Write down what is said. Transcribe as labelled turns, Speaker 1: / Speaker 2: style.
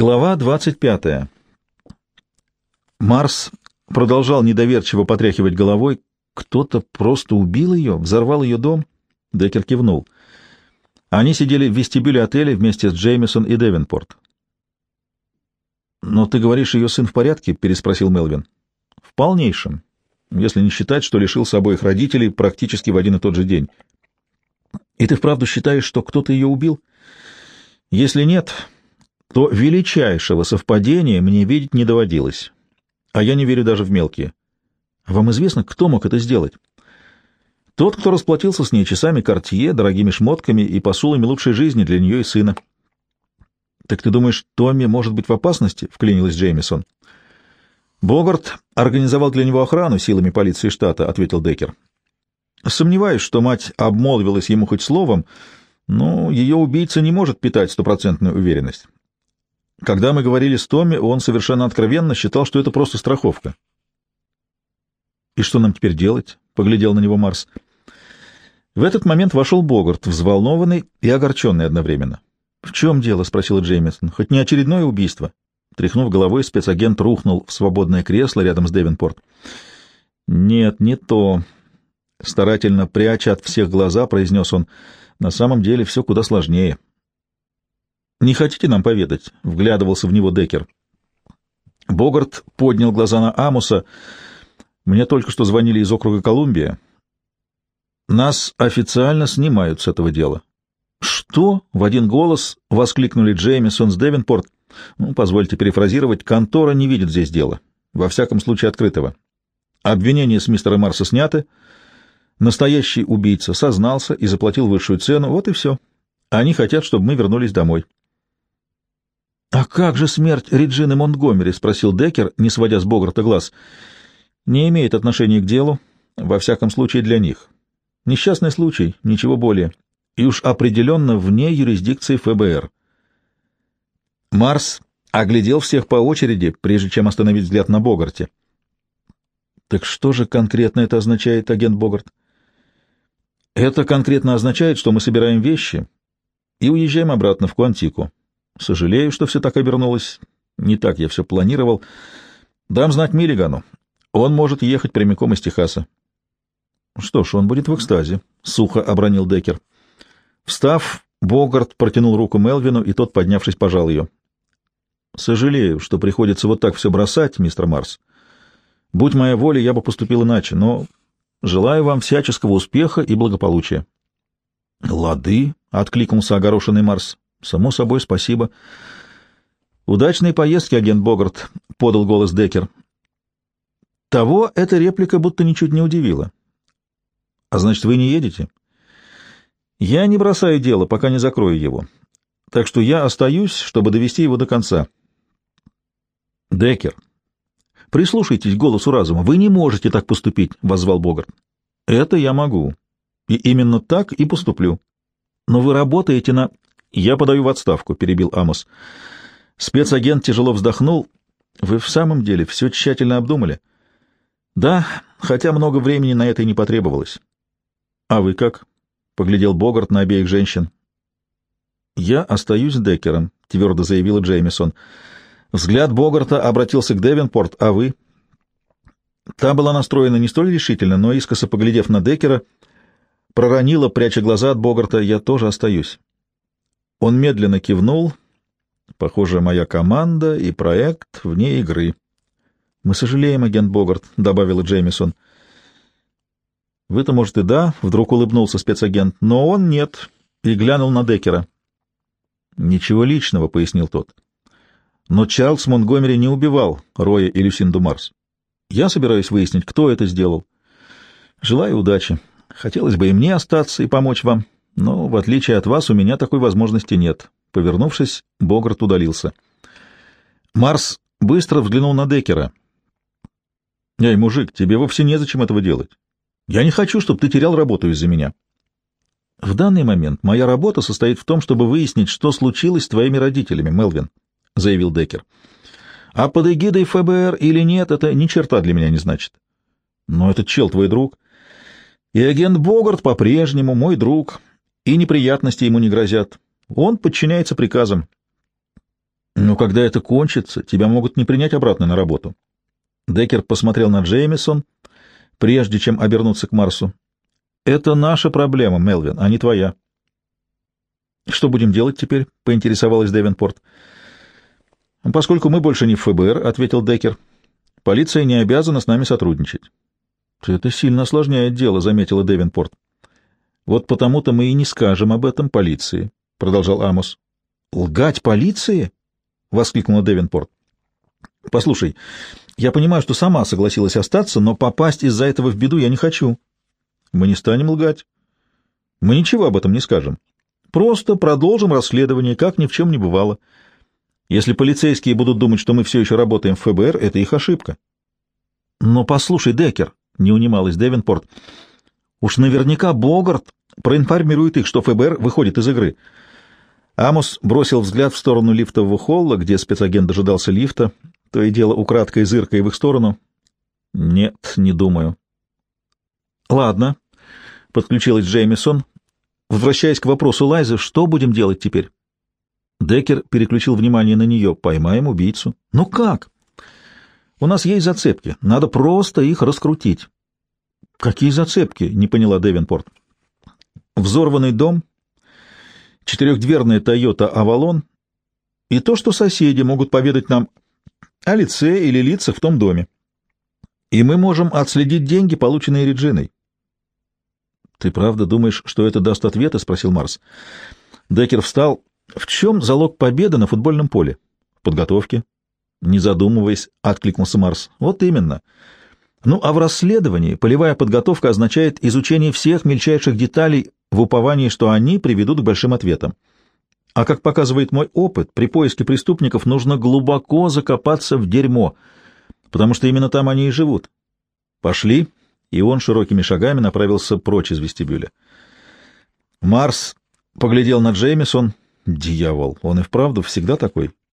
Speaker 1: Глава 25. Марс продолжал недоверчиво потряхивать головой. Кто-то просто убил ее, взорвал ее дом. Деккер кивнул. Они сидели в вестибюле отеля вместе с Джеймисон и Девенпорт. «Но ты говоришь, ее сын в порядке?» — переспросил Мелвин. «В полнейшем, если не считать, что лишился обоих родителей практически в один и тот же день. И ты вправду считаешь, что кто-то ее убил? Если нет, то величайшего совпадения мне видеть не доводилось. А я не верю даже в мелкие. Вам известно, кто мог это сделать? Тот, кто расплатился с ней часами кортье, дорогими шмотками и посулами лучшей жизни для нее и сына. «Так ты думаешь, Томми может быть в опасности?» — вклинилась Джеймисон. «Богарт организовал для него охрану силами полиции штата», — ответил Деккер. «Сомневаюсь, что мать обмолвилась ему хоть словом, но ее убийца не может питать стопроцентную уверенность. Когда мы говорили с Томми, он совершенно откровенно считал, что это просто страховка. «И что нам теперь делать?» — поглядел на него Марс. В этот момент вошел Богарт, взволнованный и огорченный одновременно. «В чем дело?» — спросила Джеймисон. «Хоть не очередное убийство?» Тряхнув головой, спецагент рухнул в свободное кресло рядом с Девинпорт. «Нет, не то», — старательно пряча от всех глаза, произнес он. «На самом деле все куда сложнее». «Не хотите нам поведать?» — вглядывался в него Декер. Богарт поднял глаза на Амуса. «Мне только что звонили из округа Колумбия. Нас официально снимают с этого дела». «Что?» — в один голос воскликнули Джеймисон с Девинпорт. «Ну, позвольте перефразировать, контора не видит здесь дела. Во всяком случае, открытого. Обвинения с мистера Марса сняты. Настоящий убийца сознался и заплатил высшую цену. Вот и все. Они хотят, чтобы мы вернулись домой». «А как же смерть Реджины Монтгомери?» — спросил Деккер, не сводя с Богарта глаз. «Не имеет отношения к делу, во всяком случае для них. Несчастный случай, ничего более. И уж определенно вне юрисдикции ФБР». Марс оглядел всех по очереди, прежде чем остановить взгляд на Богарте. «Так что же конкретно это означает, агент Богарт?» «Это конкретно означает, что мы собираем вещи и уезжаем обратно в Куантику». Сожалею, что все так обернулось. Не так я все планировал. Дам знать Миллигану. Он может ехать прямиком из Техаса. Что ж, он будет в экстазе, — сухо обронил Декер. Встав, Богарт протянул руку Мелвину, и тот, поднявшись, пожал ее. Сожалею, что приходится вот так все бросать, мистер Марс. Будь моя воля, я бы поступил иначе, но желаю вам всяческого успеха и благополучия. — Лады, — откликнулся огорошенный Марс. Само собой, спасибо. Удачной поездки, агент Богарт, подал голос Декер. Того эта реплика будто ничуть не удивила. А значит, вы не едете? Я не бросаю дело, пока не закрою его. Так что я остаюсь, чтобы довести его до конца. Декер, прислушайтесь к голосу разума. Вы не можете так поступить, воззвал Богарт. Это я могу. И именно так и поступлю. Но вы работаете на... «Я подаю в отставку», — перебил Амос. Спецагент тяжело вздохнул. «Вы в самом деле все тщательно обдумали?» «Да, хотя много времени на это и не потребовалось». «А вы как?» — поглядел Богарт на обеих женщин. «Я остаюсь Деккером», — твердо заявила Джеймисон. Взгляд Богарта обратился к Девенпорт, а вы? Та была настроена не столь решительно, но, искоса поглядев на Деккера, проронила, пряча глаза от Богарта, «Я тоже остаюсь». Он медленно кивнул. Похоже, моя команда и проект вне игры. Мы сожалеем, агент Богарт, добавила Джеймисон. Вы-то, может, и да, вдруг улыбнулся спецагент, но он нет, и глянул на Деккера. Ничего личного, пояснил тот. Но Чарльз Монгомери не убивал Роя и Люсинду Марс. Я собираюсь выяснить, кто это сделал. Желаю удачи. Хотелось бы и мне остаться и помочь вам. Но, в отличие от вас, у меня такой возможности нет. Повернувшись, Богарт удалился. Марс быстро взглянул на Декера. «Эй, мужик, тебе вовсе незачем этого делать. Я не хочу, чтобы ты терял работу из-за меня». «В данный момент моя работа состоит в том, чтобы выяснить, что случилось с твоими родителями, Мелвин», — заявил Декер. «А под эгидой ФБР или нет, это ни черта для меня не значит». «Но этот чел твой друг». «И агент Богарт по-прежнему мой друг, и неприятности ему не грозят. Он подчиняется приказам. Но когда это кончится, тебя могут не принять обратно на работу. Деккер посмотрел на Джеймисон, прежде чем обернуться к Марсу. Это наша проблема, Мелвин, а не твоя. Что будем делать теперь? поинтересовалась Девенпорт. Поскольку мы больше не в ФБР, ответил Деккер. Полиция не обязана с нами сотрудничать. Это сильно осложняет дело, заметила Девенпорт. Вот потому-то мы и не скажем об этом полиции, продолжал Амос. Лгать полиции? воскликнула Девенпорт. Послушай, я понимаю, что сама согласилась остаться, но попасть из-за этого в беду я не хочу. Мы не станем лгать. Мы ничего об этом не скажем. Просто продолжим расследование, как ни в чем не бывало. Если полицейские будут думать, что мы все еще работаем в ФБР, это их ошибка. Но послушай, Деккер, — не унималась Девинпорт, — уж наверняка Богарт проинформирует их, что ФБР выходит из игры. Амос бросил взгляд в сторону лифтового холла, где спецагент дожидался лифта, то и дело украдкой зыркая в их сторону. Нет, не думаю. Ладно, — подключилась Джеймисон. Возвращаясь к вопросу Лайзы, что будем делать теперь? Деккер переключил внимание на нее. Поймаем убийцу. Ну как? У нас есть зацепки. Надо просто их раскрутить. Какие зацепки? Не поняла Девинпорт. Взорванный дом, четырехдверная Тойота Авалон и то, что соседи могут поведать нам о лице или лицах в том доме. И мы можем отследить деньги, полученные Реджиной. «Ты правда думаешь, что это даст ответы?» — спросил Марс. Деккер встал. «В чем залог победы на футбольном поле?» «В подготовке». Не задумываясь, откликнулся Марс. «Вот именно. Ну, а в расследовании полевая подготовка означает изучение всех мельчайших деталей в уповании, что они приведут к большим ответам. А как показывает мой опыт, при поиске преступников нужно глубоко закопаться в дерьмо, потому что именно там они и живут. Пошли» и он широкими шагами направился прочь из вестибюля. Марс поглядел на Джеймисон. Дьявол, он и вправду всегда такой.